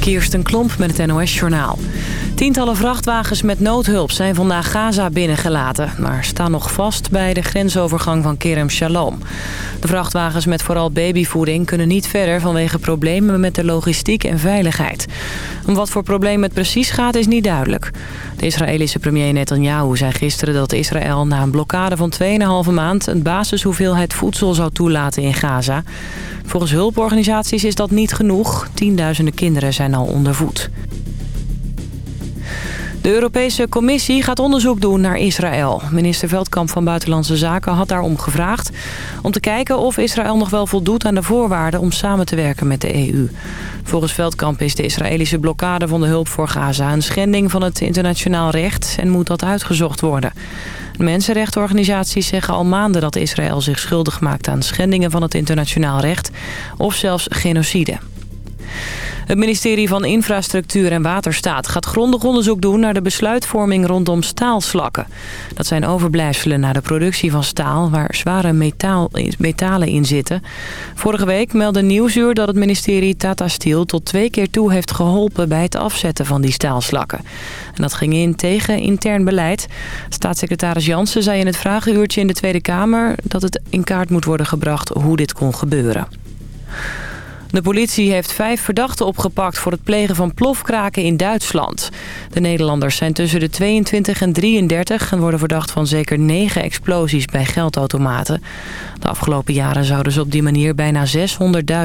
Kirsten Klomp met het NOS-journaal. Tientallen vrachtwagens met noodhulp zijn vandaag Gaza binnengelaten... maar staan nog vast bij de grensovergang van Kerem Shalom. De vrachtwagens met vooral babyvoeding kunnen niet verder... vanwege problemen met de logistiek en veiligheid. Om wat voor probleem het precies gaat is niet duidelijk. De Israëlische premier Netanyahu zei gisteren dat Israël... na een blokkade van 2,5 maand... een basishoeveelheid voedsel zou toelaten in Gaza... Volgens hulporganisaties is dat niet genoeg. Tienduizenden kinderen zijn al onder voet. De Europese Commissie gaat onderzoek doen naar Israël. Minister Veldkamp van Buitenlandse Zaken had daarom gevraagd... om te kijken of Israël nog wel voldoet aan de voorwaarden om samen te werken met de EU. Volgens Veldkamp is de Israëlische blokkade van de hulp voor Gaza... een schending van het internationaal recht en moet dat uitgezocht worden. Mensenrechtenorganisaties zeggen al maanden dat Israël zich schuldig maakt aan schendingen van het internationaal recht of zelfs genocide. Het ministerie van Infrastructuur en Waterstaat gaat grondig onderzoek doen naar de besluitvorming rondom staalslakken. Dat zijn overblijfselen na de productie van staal waar zware metalen in zitten. Vorige week meldde Nieuwsuur dat het ministerie Tata Steel tot twee keer toe heeft geholpen bij het afzetten van die staalslakken. En dat ging in tegen intern beleid. Staatssecretaris Jansen zei in het vragenuurtje in de Tweede Kamer dat het in kaart moet worden gebracht hoe dit kon gebeuren. De politie heeft vijf verdachten opgepakt voor het plegen van plofkraken in Duitsland. De Nederlanders zijn tussen de 22 en 33 en worden verdacht van zeker negen explosies bij geldautomaten. De afgelopen jaren zouden ze op die manier bijna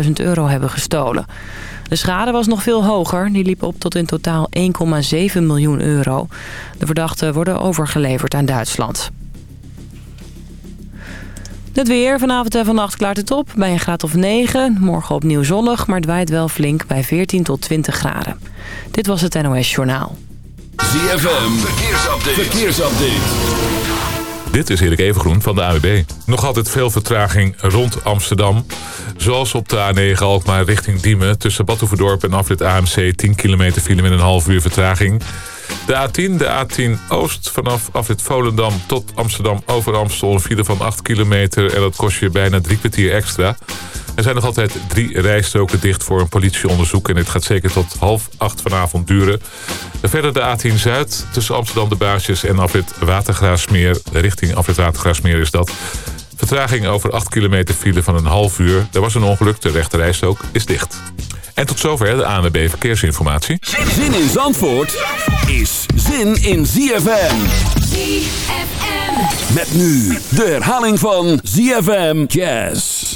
600.000 euro hebben gestolen. De schade was nog veel hoger. Die liep op tot in totaal 1,7 miljoen euro. De verdachten worden overgeleverd aan Duitsland. Het weer. Vanavond en vannacht klaart het op bij een graad of 9. Morgen opnieuw zonnig, maar het waait wel flink bij 14 tot 20 graden. Dit was het NOS Journaal. ZFM. Verkeersupdate. Verkeersupdate. Dit is Erik Evengroen van de AWB. Nog altijd veel vertraging rond Amsterdam. Zoals op de A9 Alkmaar richting Diemen... tussen Badhoevedorp en afrit AMC 10 kilometer file met een half uur vertraging... De A10, de A10 Oost vanaf afrit Volendam tot Amsterdam over Amstel. Een file van 8 kilometer en dat kost je bijna drie kwartier extra. Er zijn nog altijd drie rijstroken dicht voor een politieonderzoek... en dit gaat zeker tot half acht vanavond duren. verder de A10 Zuid tussen Amsterdam de Baasjes en afrit Watergraasmeer. Richting afrit Watergraasmeer is dat. Vertraging over 8 kilometer file van een half uur. Er was een ongeluk, de rechterrijstrook is dicht. En tot zover de ANWB Verkeersinformatie. Zin in Zandvoort is zin in ZFM. ZFM. Met nu de herhaling van ZFM Jazz.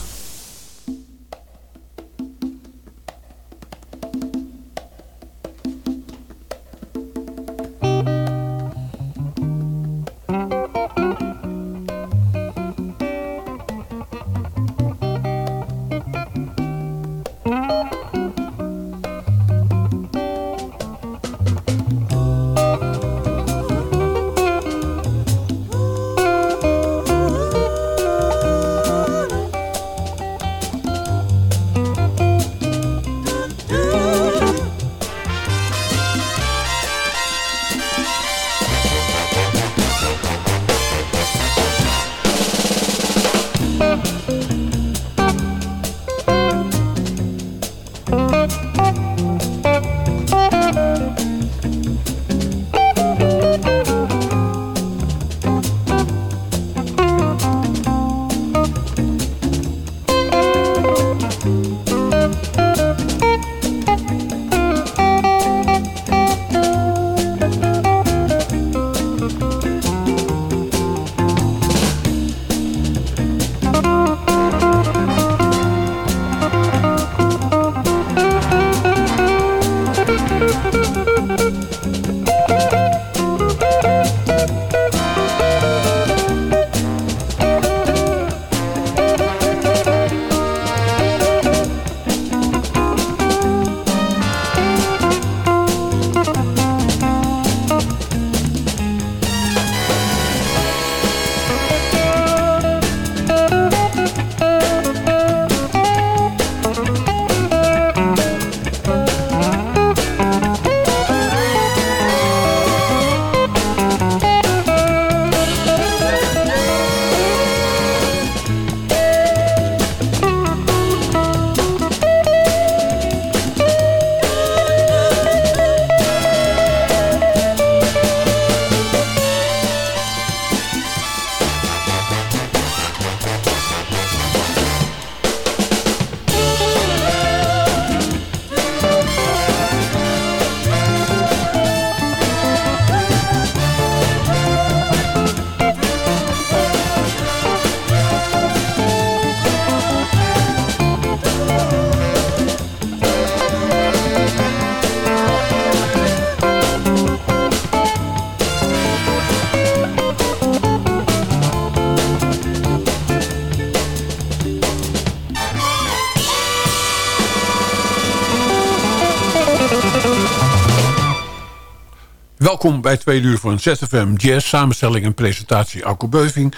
Welkom bij twee uur van ZFM Jazz, samenstelling en presentatie Alko Beuving.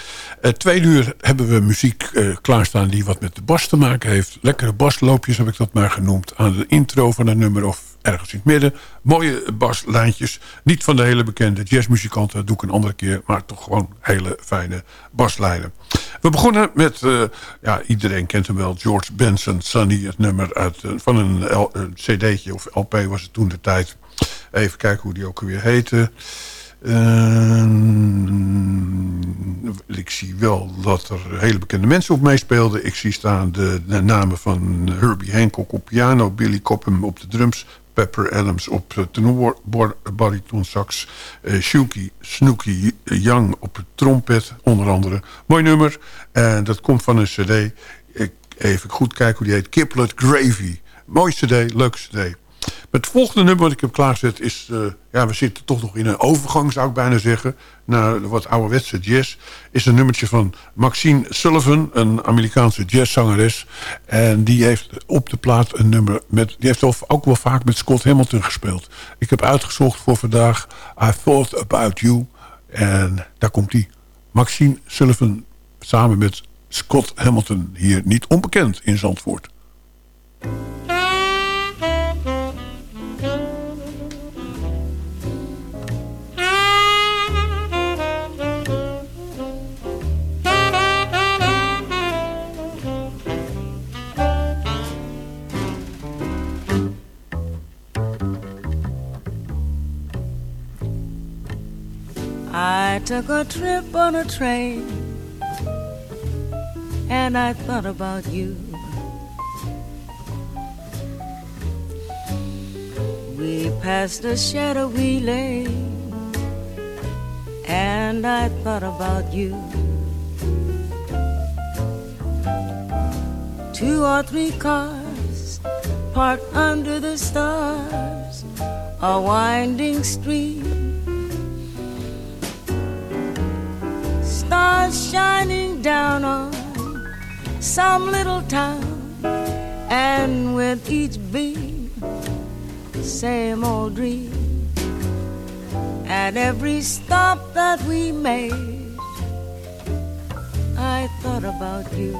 Uh, uur hebben we muziek uh, klaarstaan die wat met de bas te maken heeft. Lekkere basloopjes heb ik dat maar genoemd. Aan de intro van een nummer of ergens in het midden. Mooie baslijntjes. Niet van de hele bekende jazzmuzikanten, dat doe ik een andere keer. Maar toch gewoon hele fijne baslijnen. We begonnen met, uh, ja iedereen kent hem wel, George Benson, Sunny. Het nummer uit, van een, een cd'tje of LP was het toen de tijd. Even kijken hoe die ook weer heette. Uh, ik zie wel dat er hele bekende mensen op meespeelden. Ik zie staan de, de, namen van Herbie Hancock op piano... Billy Cobham op de drums... Pepper Adams op tenor, bariton sax... Uh, Shuki Snooky Young op trompet, onder andere. Mooi nummer. En dat komt van een cd. Ik even goed kijken hoe die heet. Kiplet Gravy. Mooi cd, leuke cd. Het volgende nummer wat ik heb klaargezet is... Uh, ja, we zitten toch nog in een overgang, zou ik bijna zeggen... naar wat ouderwetse jazz. Is een nummertje van Maxine Sullivan, een Amerikaanse jazzzangeres. En die heeft op de plaat een nummer... Met, die heeft ook wel vaak met Scott Hamilton gespeeld. Ik heb uitgezocht voor vandaag... I Thought About You. En daar komt die. Maxine Sullivan samen met Scott Hamilton. Hier niet onbekend in Zandvoort. I took a trip on a train and I thought about you. We passed a shadowy lane and I thought about you. Two or three cars parked under the stars, a winding stream stars shining down on some little town, and with each beam, the same old dream. At every stop that we made, I thought about you.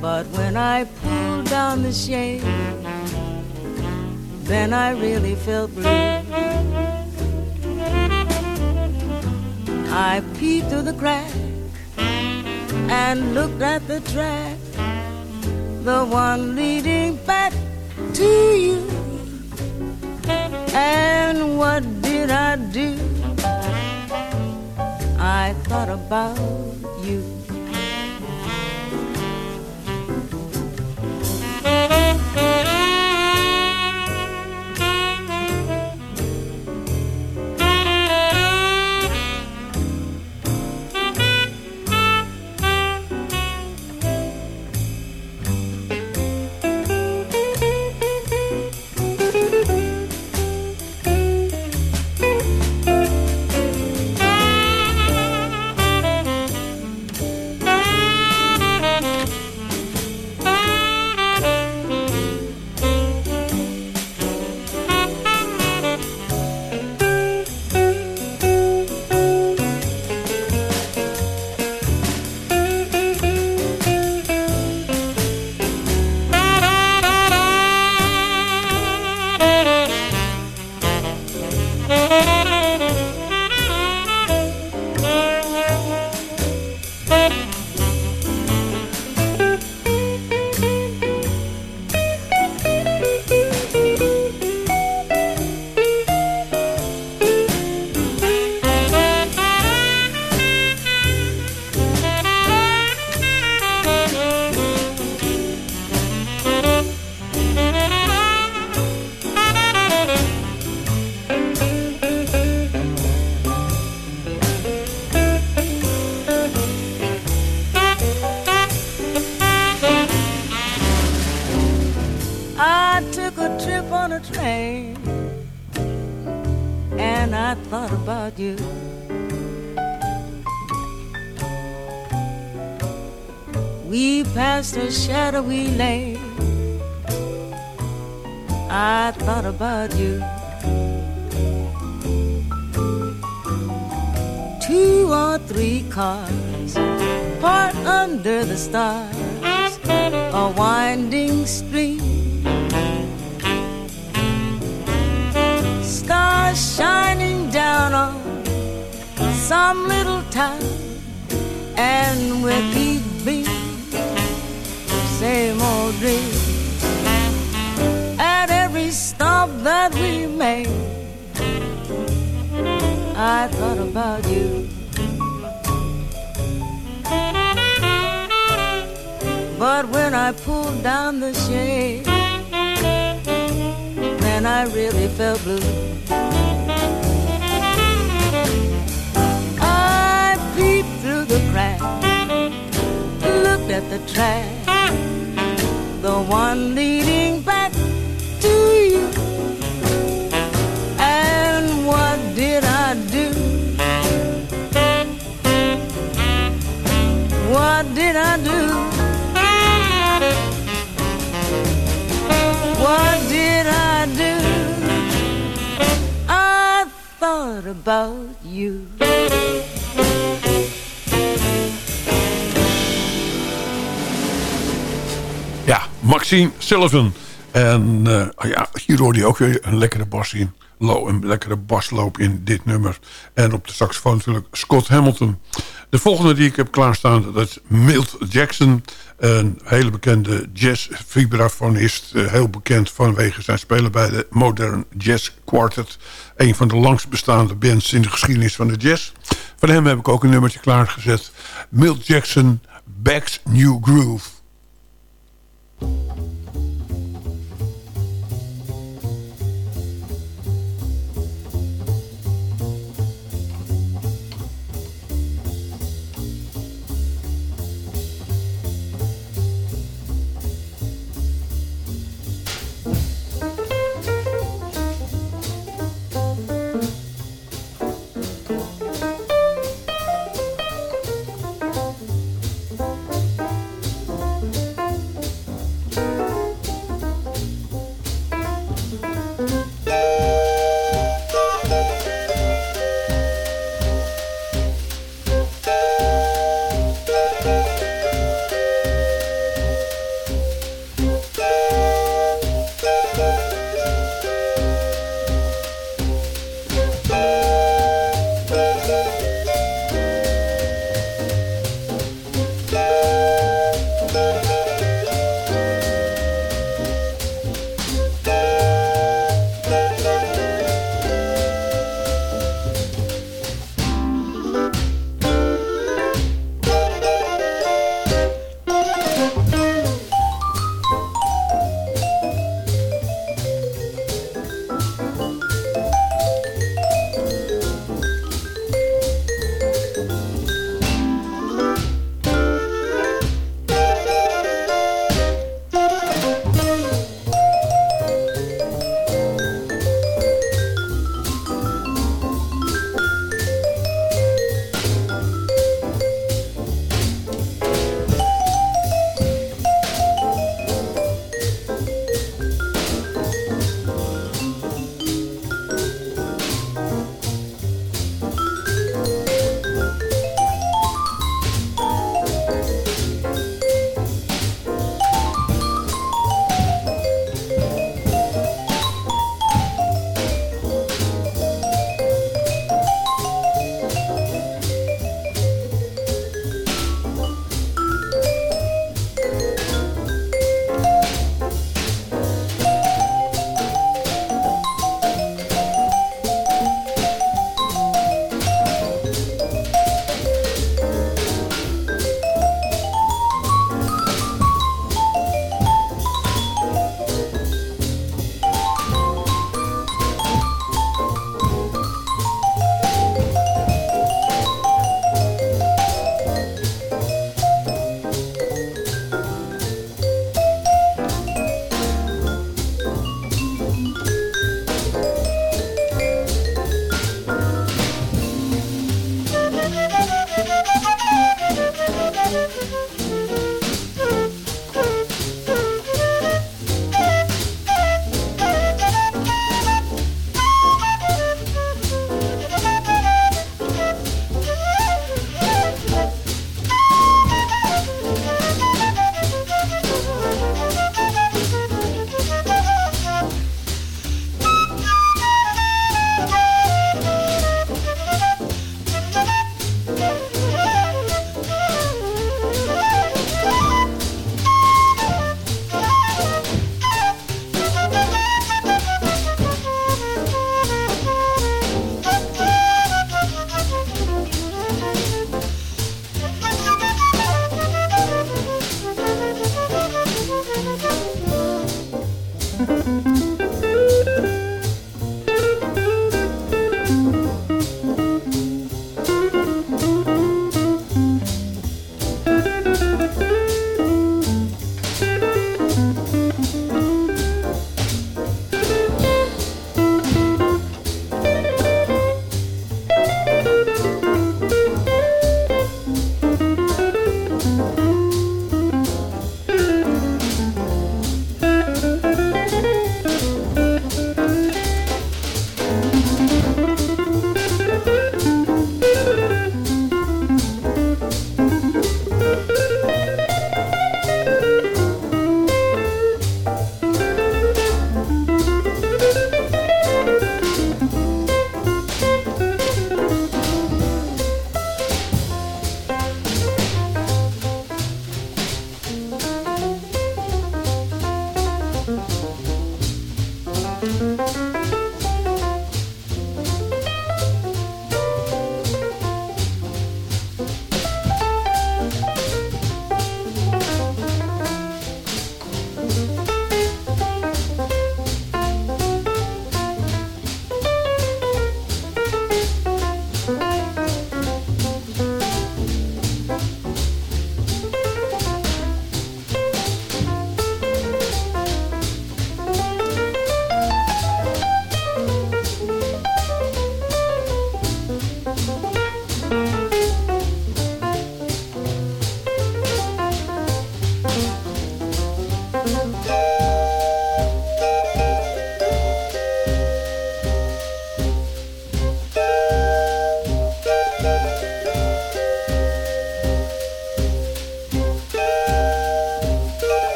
But when I pulled down the shade, then I really felt blue. I peeped through the crack and looked at the track, the one leading back to you. And what did I do? I thought about you. are we left same old dream. At every stop that we made, I thought about you. But when I pulled down the shade, then I really felt blue. I peeped through the crack, looked at the track, the one leading back to you. And what did I do? What did I do? What did I do? I thought about you. Maxine Sullivan. En uh, ja, hier hoorde je ook weer een lekkere bas in. Low, een lekkere basloop in dit nummer. En op de saxofoon natuurlijk Scott Hamilton. De volgende die ik heb klaarstaan, dat is Milt Jackson. Een hele bekende jazz-vibrafonist. Uh, heel bekend vanwege zijn spelen bij de Modern Jazz Quartet. Een van de langst bestaande bands in de geschiedenis van de jazz. Van hem heb ik ook een nummertje klaargezet. Milt Jackson, Back's New Groove. Bye.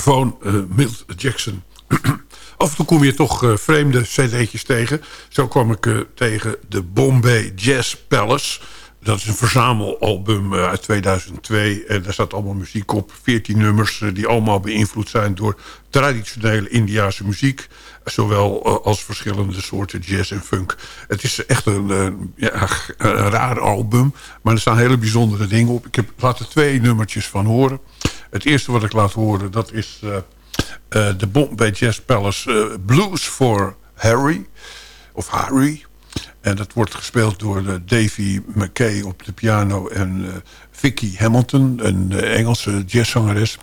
Vibrafoon uh, Milt Jackson. Af en toe kom je toch uh, vreemde cd'tjes tegen. Zo kwam ik uh, tegen de Bombay Jazz Palace. Dat is een verzamelalbum uit 2002. En daar staat allemaal muziek op. 14 nummers die allemaal beïnvloed zijn door traditionele Indiase muziek. Zowel als verschillende soorten jazz en funk. Het is echt een, ja, een raar album. Maar er staan hele bijzondere dingen op. Ik heb laten twee nummertjes van horen. Het eerste wat ik laat horen, dat is uh, uh, de Bombay Jazz Palace uh, Blues for Harry. Of Harry. En dat wordt gespeeld door Davy McKay op de piano en Vicky Hamilton, een Engelse jazzzangeres.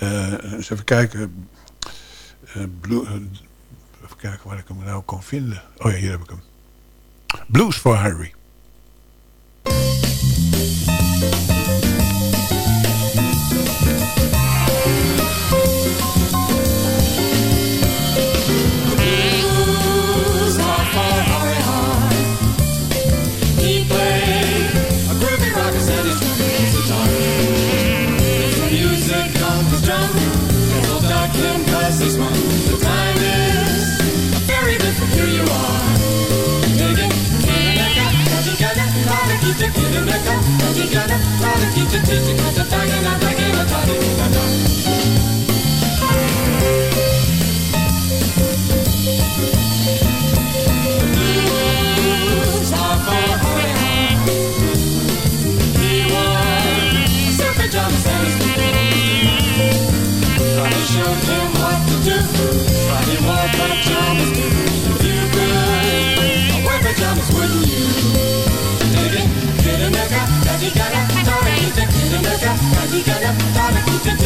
eens even kijken. Blue, even kijken waar ik hem nou kan vinden. Oh ja, hier heb ik hem. Blues for Harry. Jana, Tara, Kita, Tita, Kata, Tagana, Tagana, Tagana, Tagana, Hadi gel, tarih,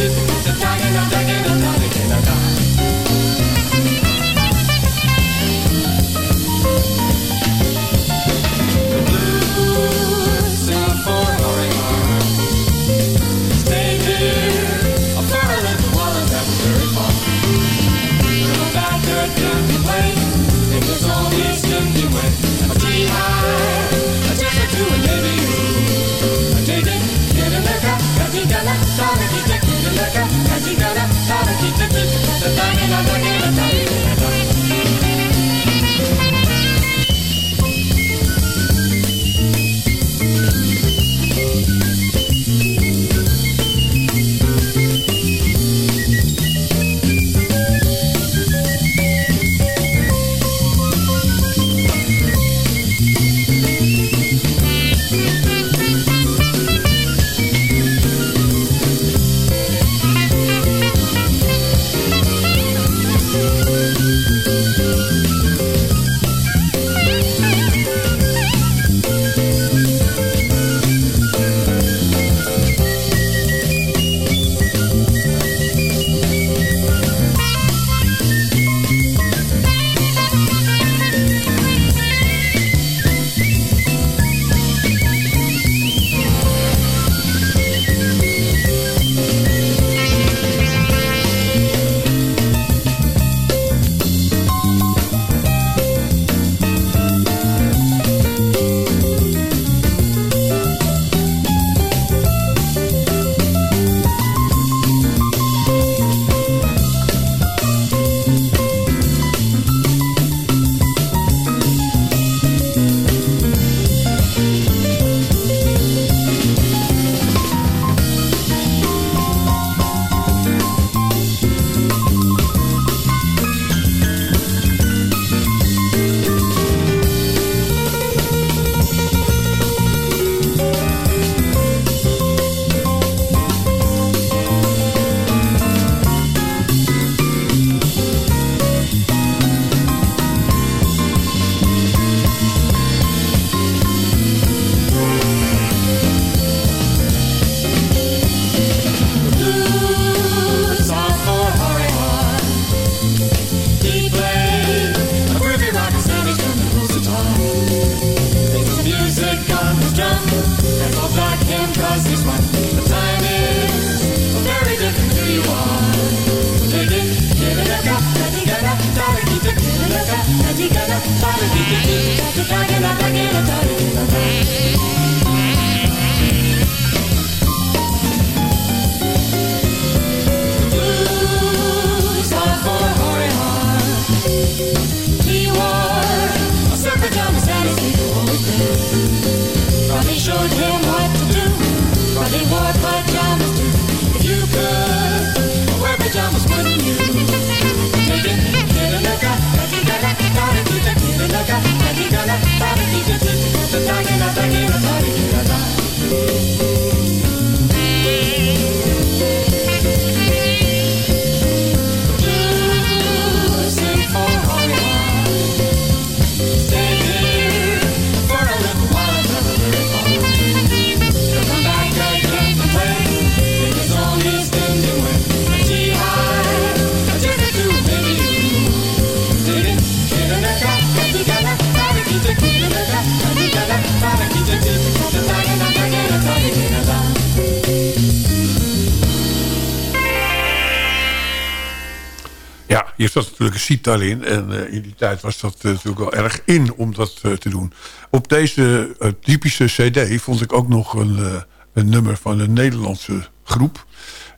een sitar in. En uh, in die tijd was dat uh, natuurlijk wel erg in om dat uh, te doen. Op deze typische cd vond ik ook nog een, een nummer van een Nederlandse groep.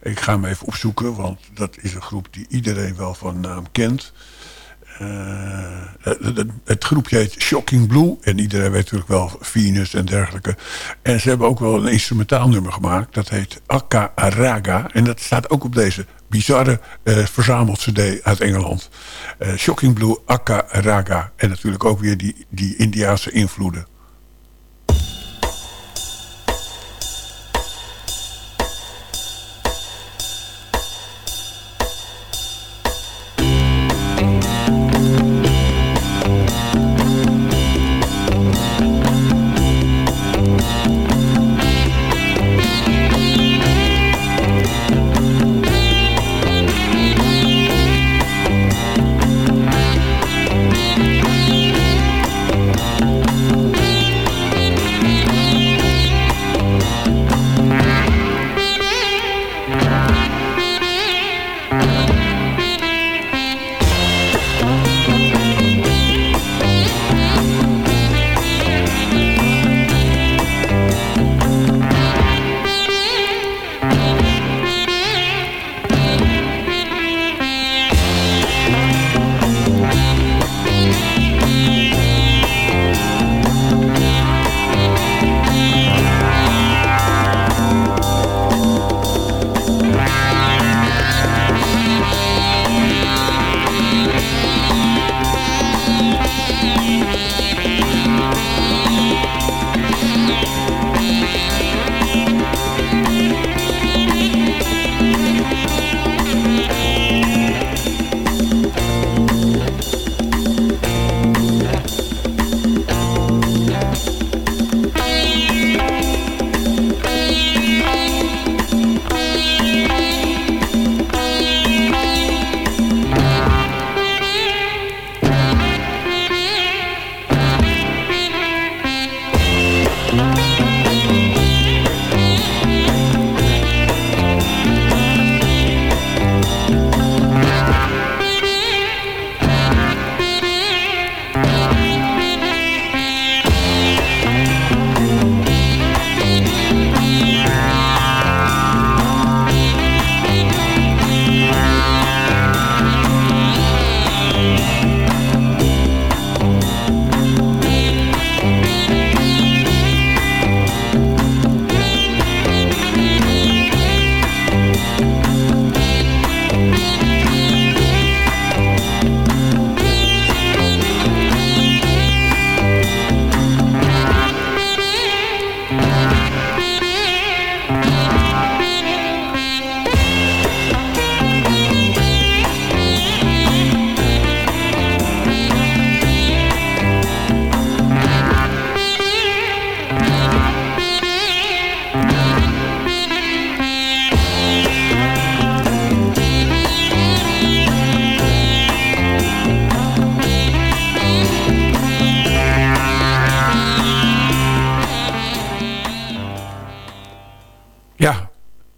Ik ga hem even opzoeken, want dat is een groep die iedereen wel van naam kent. Het, het, groepje heet Shocking Blue. En iedereen weet natuurlijk wel Venus en dergelijke. En ze hebben ook wel een instrumentaal nummer gemaakt. Dat heet Akka Araga. En dat staat ook op deze bizarre uh, cd uit Engeland. Uh, Shocking Blue, Akka Raga. En natuurlijk ook weer die, die Indiaanse invloeden.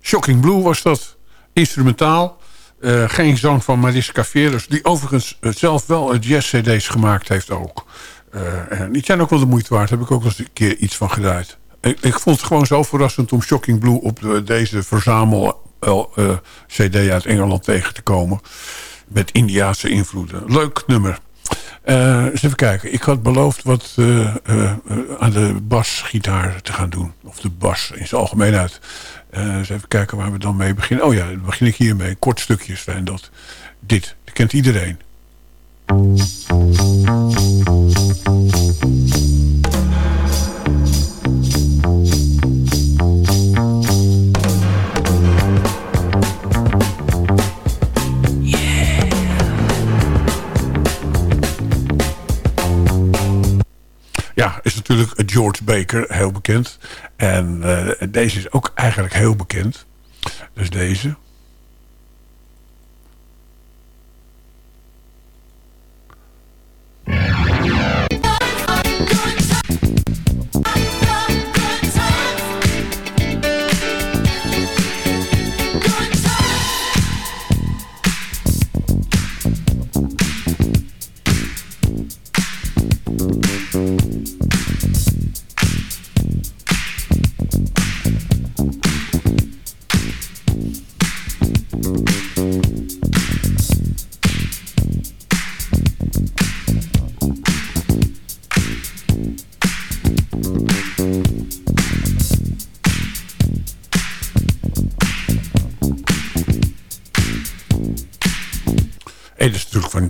Shocking Blue was dat. Instrumentaal. Uh, geen zang van Mariska Veres. Die overigens zelf wel jazz-cd's gemaakt heeft ook. Uh, en die zijn ook wel de moeite waard. Daar heb ik ook eens een keer iets van gedraaid. Ik, ik vond het gewoon zo verrassend om Shocking Blue op de, deze verzamel uh, CD uit Engeland tegen te komen. Met Indiaanse invloeden. Leuk nummer. Even kijken. Ik had beloofd wat aan de basgitaar te gaan doen. Of de bas in zijn algemeenheid. Eens even kijken waar we dan mee beginnen. Oh ja, dan begin ik hiermee. Kort stukjes zijn dat. Dit. Dat kent iedereen. Ja, is natuurlijk George Baker, heel bekend. En uh, deze is ook eigenlijk heel bekend. Dus deze.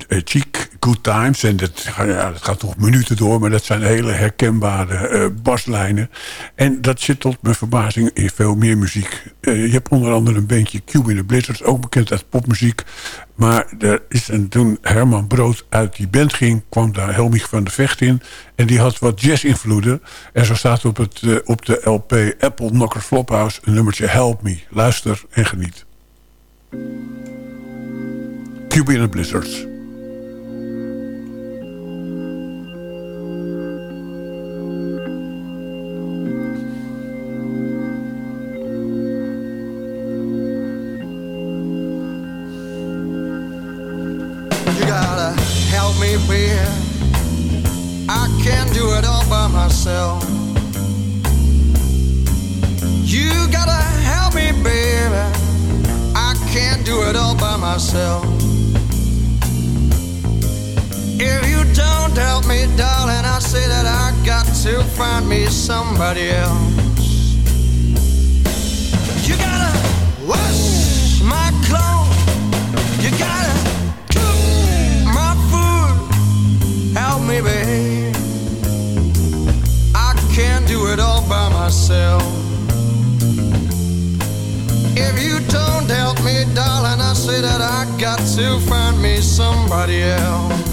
Cheek, Good Times. En dat, gaat nog minuten door, maar dat zijn hele herkenbare uh, baslijnen. En dat zit tot mijn verbazing in veel meer muziek. Uh, je hebt onder andere een bandje Cube in the Blizzards, ook bekend uit popmuziek. Maar er is, en toen Herman Brood uit die band ging, kwam daar Helmich van de Vecht in. En die had wat jazz-invloeden. En zo staat op, het, op de LP Apple Knocker Flophouse een nummertje Help Me. Luister en geniet. Cube in Blizzards. where I can't do it all by myself. You gotta help me, baby. I can't do it all by myself. If you don't help me, darling, I say that I got to find me somebody else. Help me, babe. I can't do it all by myself. If you don't help me, darling, I say that I got to find me somebody else.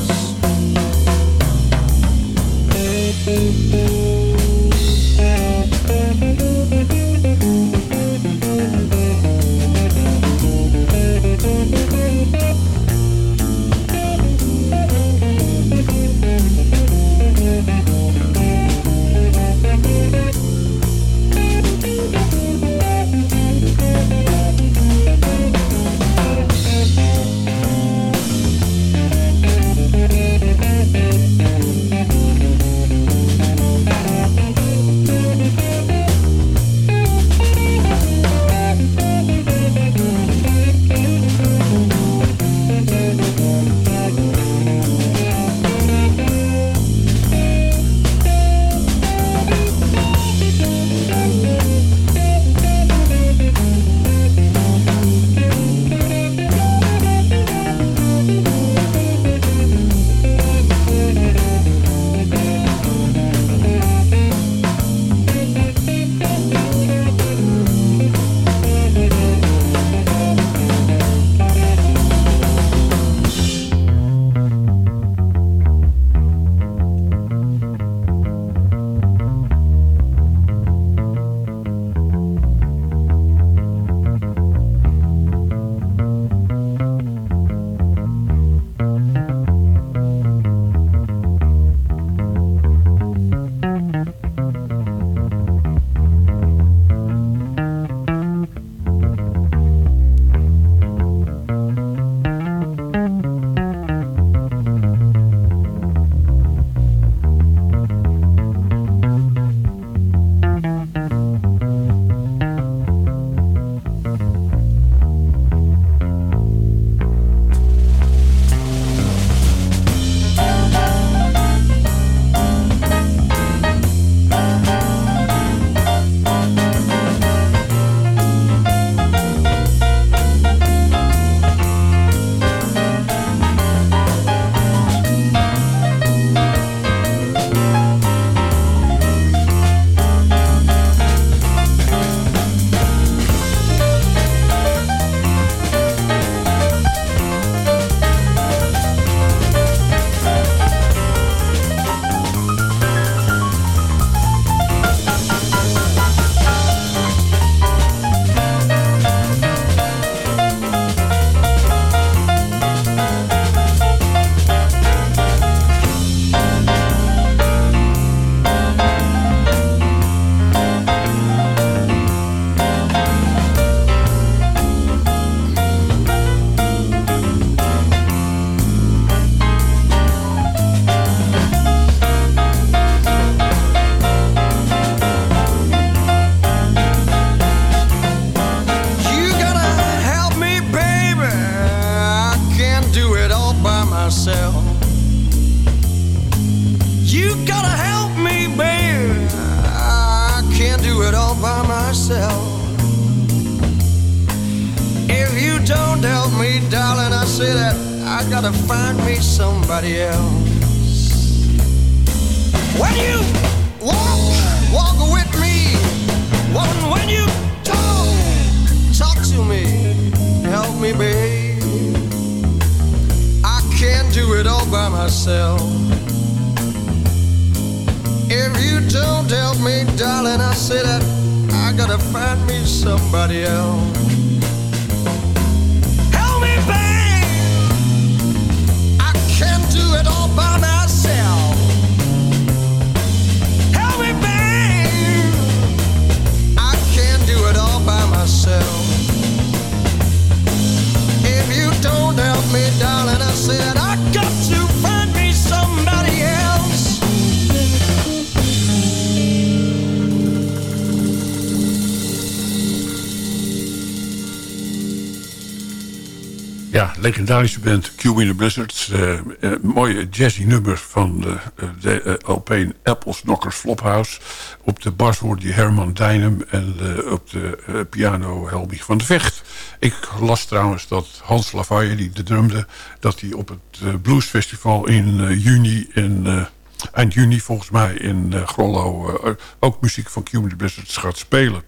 Legendarische band Q in the Blizzards. Uh, uh, mooie jazzy nummers van de, uh, de LP Apples Knockers Flophouse. Op de bas hoorde je Herman Dijnem en op de piano Helmich van de Vecht. Ik las trouwens dat Hans Lavalle, die de drumde... dat hij op het bluesfestival in juni in eind juni volgens mij in uh, Grollo uh, ook muziek van Cuban Blizzards gaat spelen.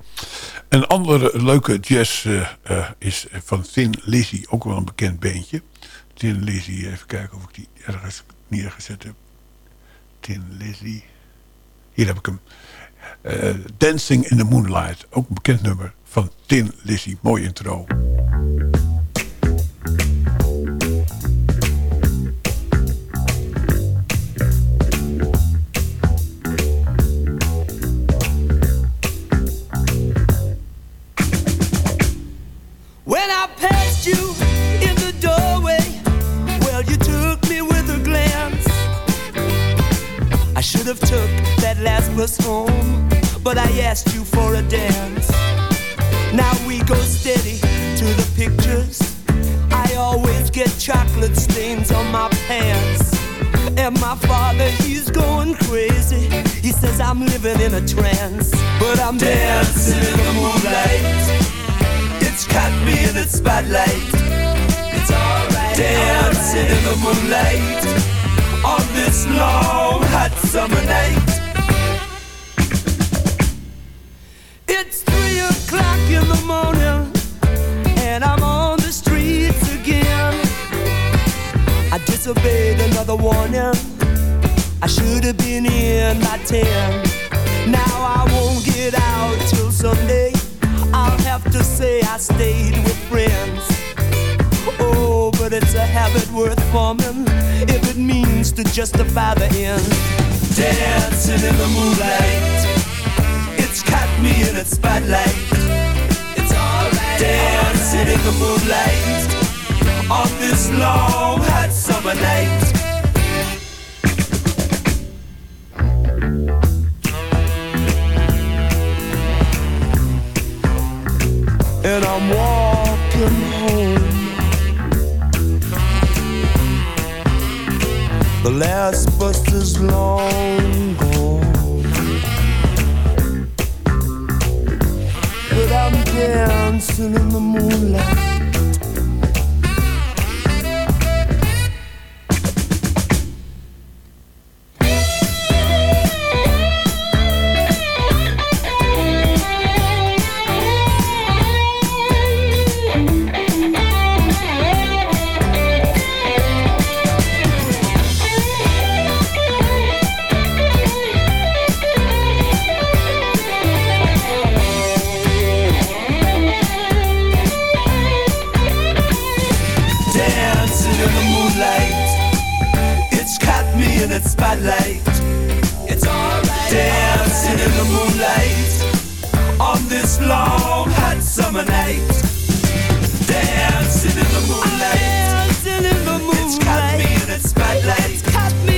Een andere leuke jazz uh, is van Thin Lizzy, ook wel een bekend beentje. Thin Lizzy, even kijken of ik die ergens neergezet heb. Thin Lizzy. Hier heb ik hem. Dancing in the Moonlight, ook een bekend nummer van Tin Lizzy. Mooi intro. Have took that last bus home, but I asked you for a dance. Now we go steady to the pictures. I always get chocolate stains on my pants. And my father, he's going crazy. He says I'm living in a trance, but I'm dancing in the moonlight. It's caught me in its spotlight. It's alright. Dancing in the moonlight on this long hot summer night. It's three o'clock in the morning, and I'm on the streets again. I disobeyed another warning. I should have been in by ten. Now I won't get out till Sunday. I'll have to say I stayed with friends but it's a habit worth forming if it means to justify the end. Dancing in the moonlight, it's caught me in its spotlight. It's alright. Dancing in the moonlight on this long hot summer night. And I'm walking home The last bus is long gone. But I'm dancing in the moonlight. in the moonlight. It's caught me in its spotlight. It's alright. Dancing in the moonlight on this long hot summer night. Dancing in the moonlight. Dancing in the moonlight. It's caught me in its spotlight. It's caught me.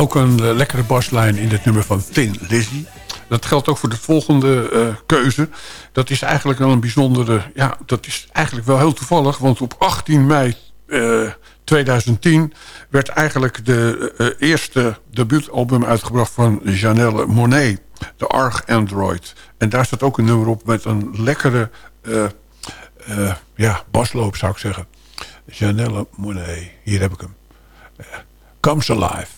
Ook een eh, lekkere baslijn in het nummer van Thin Lizzy. Dat geldt ook voor de volgende eh, keuze. Dat is eigenlijk wel een bijzondere... Ja, dat is eigenlijk wel heel toevallig. Want op 18 mei eh, 2010 werd eigenlijk de eh, eerste debuutalbum uitgebracht van Janelle Monet. De Arg Android. En daar staat ook een nummer op met een lekkere eh, eh, ja, basloop zou ik zeggen. Janelle Monet. Hier heb ik hem. Eh, Comes Alive.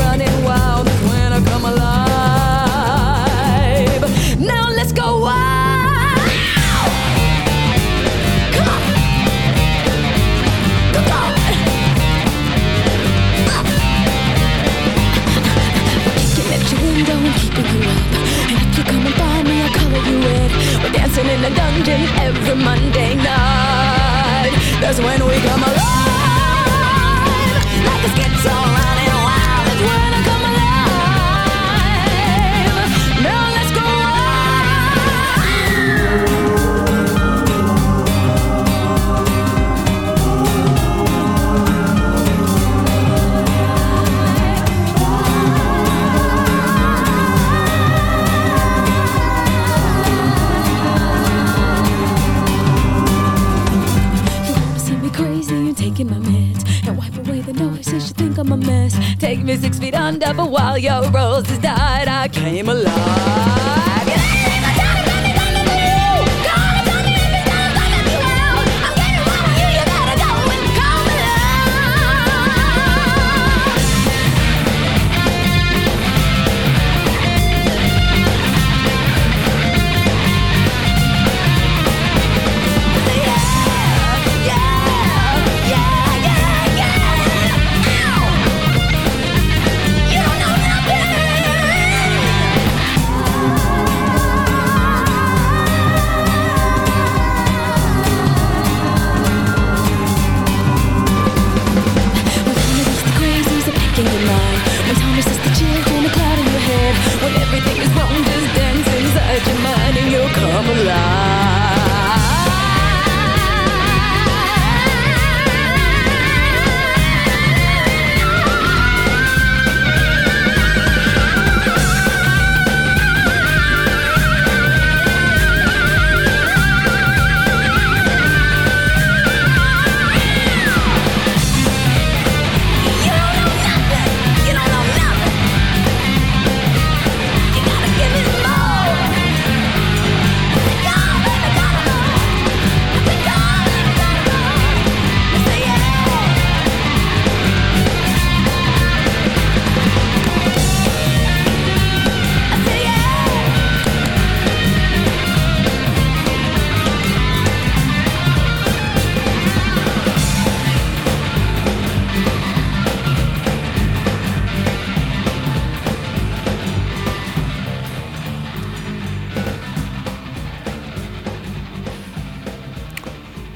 dungeon every Monday night. That's when we come alive. Like a schizo round while your roses died. I came alive.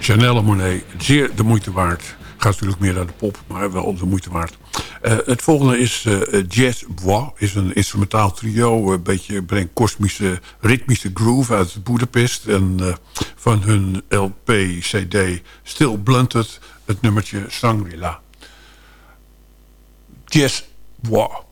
Janelle Monet, zeer de moeite waard. Gaat natuurlijk meer naar de pop, maar wel de moeite waard. Eh, het volgende is eh, Jazz Bois. Is een instrumentaal trio. Een beetje brengt kosmische, ritmische groove uit Budapest. En eh, van hun LP-CD Still Blunted. Het nummertje Shangri-La. Jazz Bois.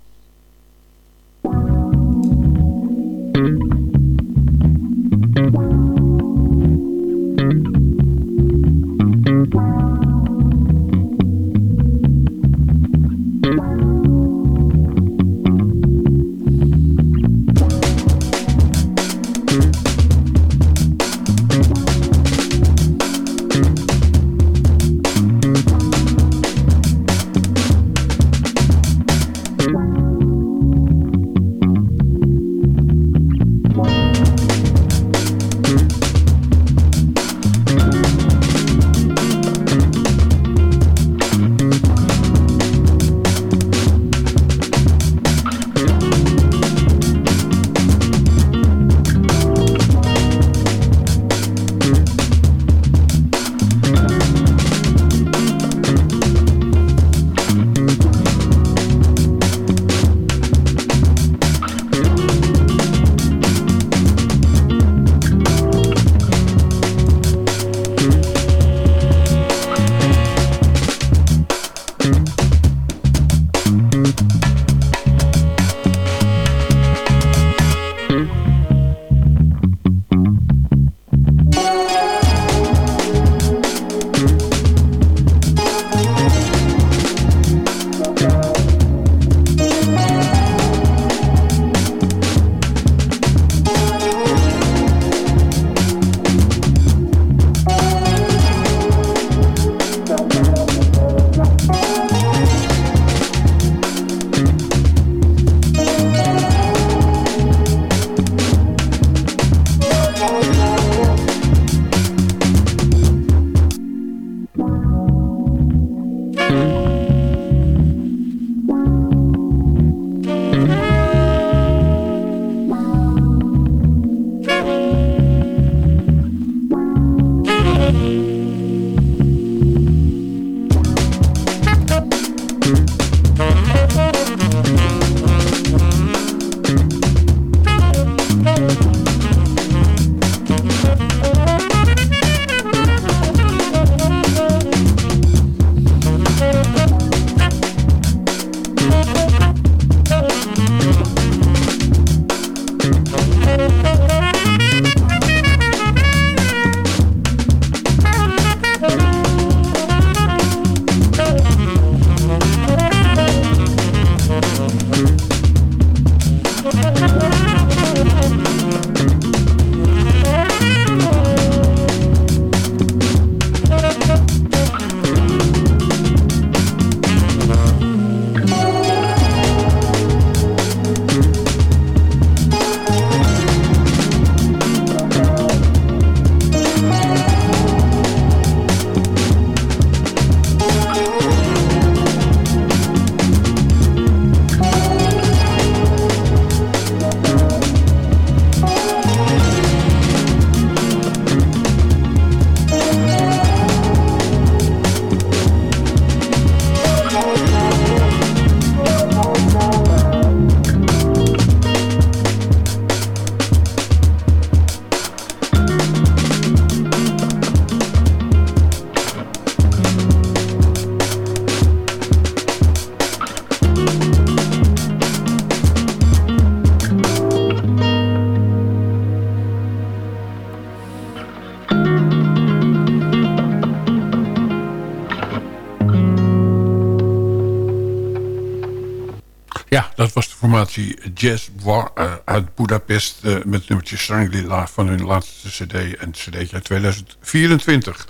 Formatie Jazz eh, uit Budapest... eh, met nummertje Strangely van hun laatste cd en cd uit 2024.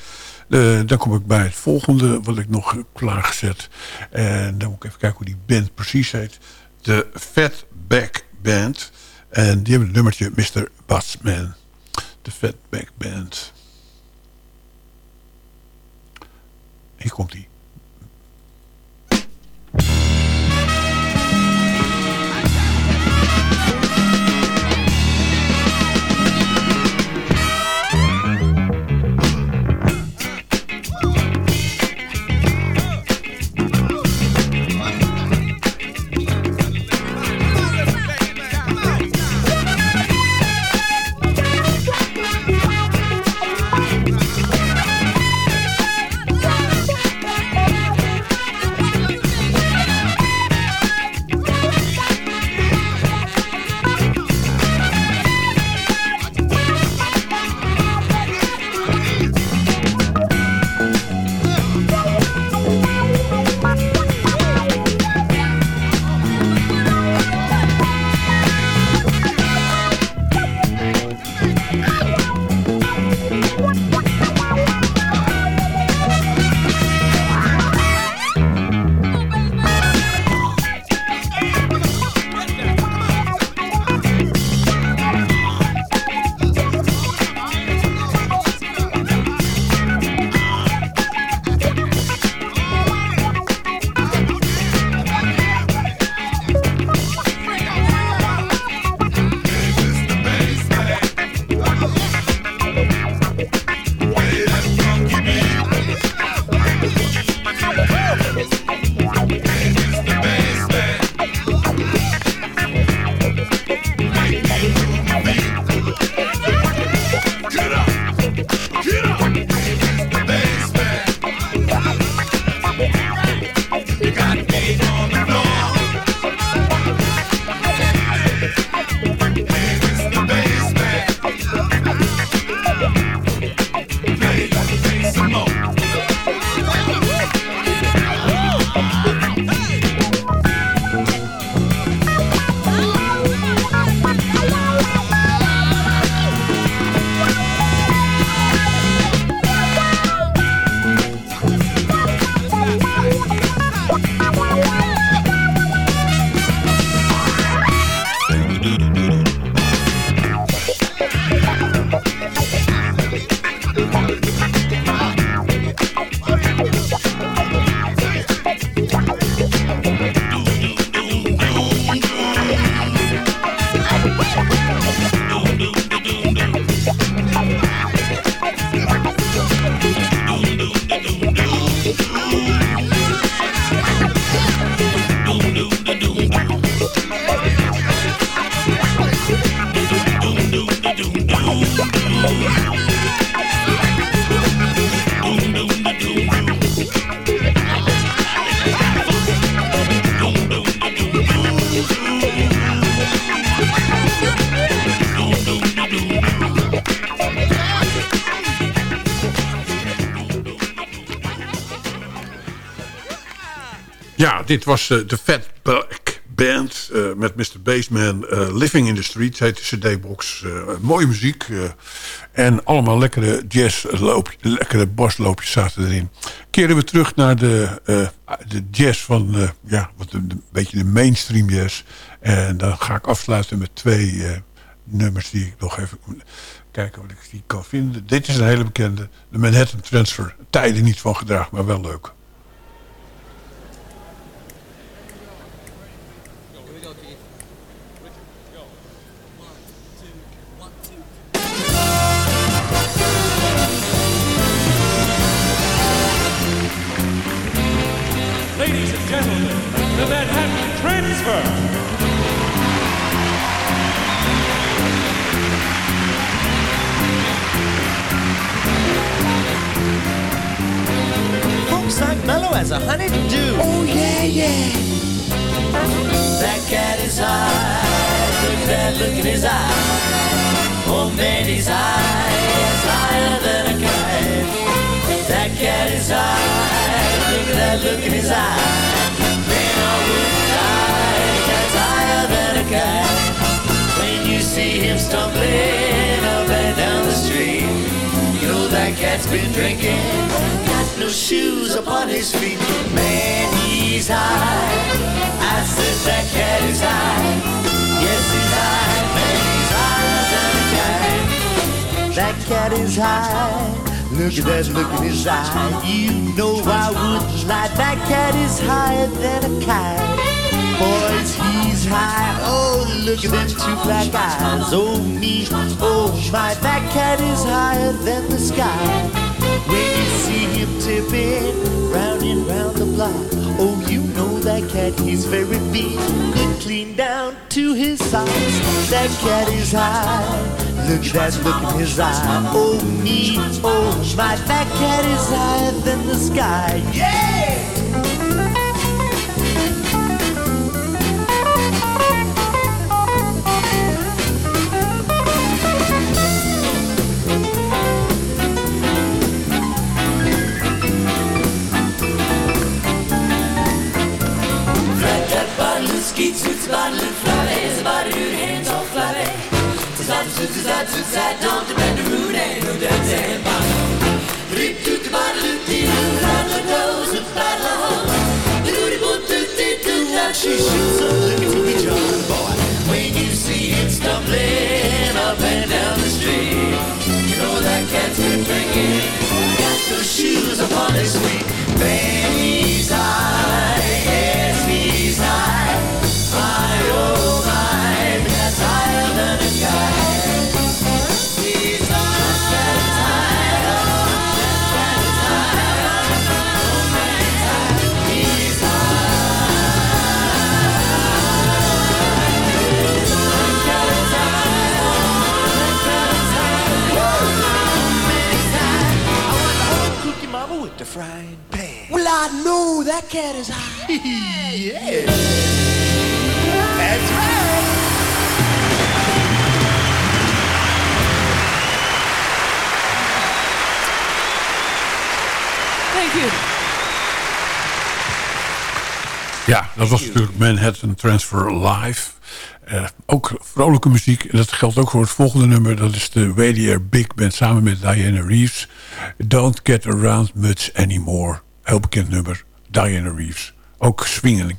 Eh, dan kom ik bij het volgende wat ik nog klaargezet. En dan moet ik even kijken hoe die band precies heet. De Fatback Band. En die hebben het nummertje Mr. Batsman. Dit was eh, de Fatback Band eh, met Mr. Bassman. eh, Living in the Streets heet de cd-box. Mooie muziek. en allemaal lekkere jazzloopjes, lekkere basloopjes zaten erin. Keren we terug naar de, de jazz van, ja, wat een, beetje de mainstream jazz. En dan ga ik afsluiten met twee nummers die ik nog even... Kijken wat ik die kan vinden. Dit is een hele bekende. De Manhattan Transfer. Tijden niet van gedrag, maar wel leuk. Look at that look in his eye. You know I wouldn't lie. That cat is higher than a kite. Boys, he's high. Oh, look at them two black eyes. Oh, me. Oh, my. That cat is higher than the sky. When you see him tipping round and round the block. Oh, you know that cat, he's very big. Good clean down to his socks. That cat is high. Look at that look in his eye. Oh, me, oh, my. That cat is higher than the sky. Yeah! Shoes upon his feet. Man, he's cat is high. yeah. That's right. Thank you. Ja, dat was natuurlijk Manhattan Transfer Live. Eh, ook vrolijke muziek. En dat geldt ook voor het volgende nummer. Dat is de Wadier Big Band samen met Diana Reeves. Don't Get Around Much Anymore. Heel bekend nummer. Diana Reeves. Ook swingeling.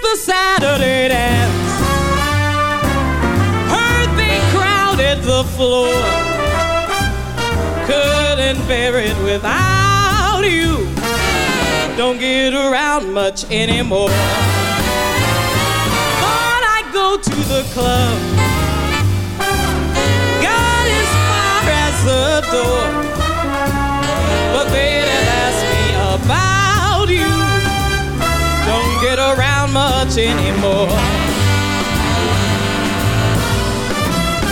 The Saturday dance. Heard they crowded the floor. Couldn't bear it without you. Don't get around much anymore. Thought I'd go to the club. The door. But they didn't ask me about you don't get around much anymore.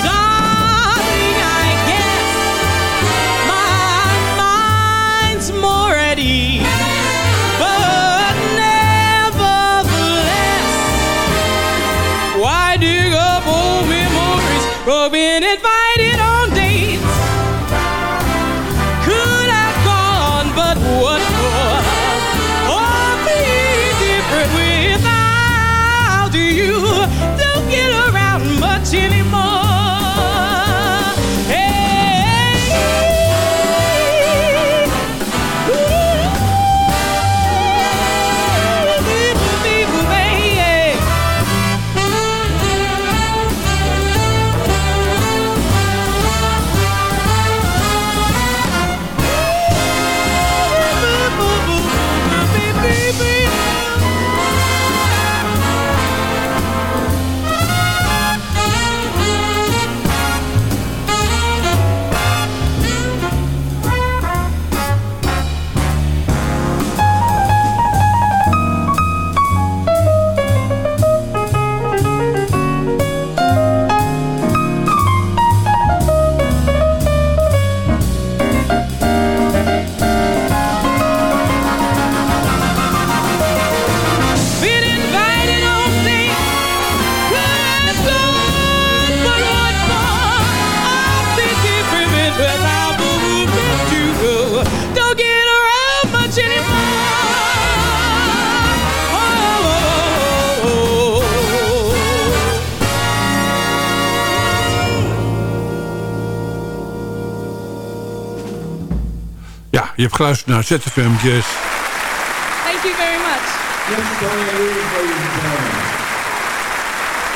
Darling, I guess my mind's more at ease. But nevertheless, why dig up old memories? For being je hebt geluisterd naar ZFM Jazz. Thank you very much. Yes, Diane Reeves, ladies and gentlemen.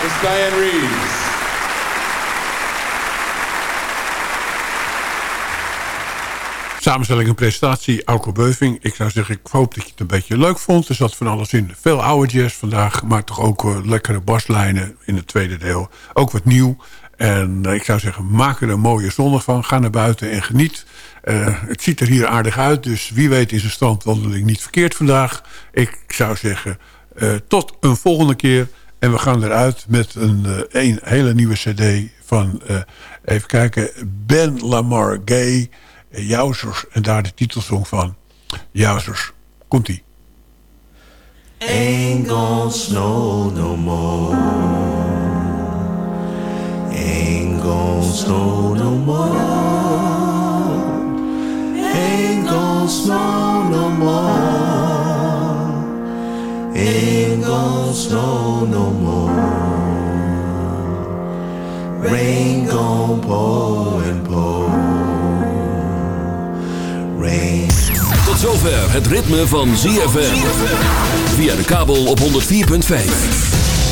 It's Diane Reeves. Samenstelling en presentatie, Auko Beuving. Ik zou zeggen, ik hoop dat je het een beetje leuk vond. Er zat van alles in. Veel oude jazz vandaag, maar toch ook eh, lekkere baslijnen in het tweede deel. Ook wat nieuw. En eh, ik zou zeggen, maak er een mooie zondag van. Ga naar buiten en geniet. Eh, het ziet er hier aardig uit, dus wie weet is een strandwandeling niet verkeerd vandaag. Ik zou zeggen, eh, tot een volgende keer. En we gaan eruit met een, een hele nieuwe cd van, even kijken, Ben Lamar Gay, Jouzers. En daar de titelsong van. Jouzers, komt-ie. Ain't snow no more. Ain't gonna snow no more. Ain't gonna snow no more. Ain't gonna snow no more. Rain gonna pour and pour. Rain. Tot zover het ritme van ZFM. Via de kabel op 104.5.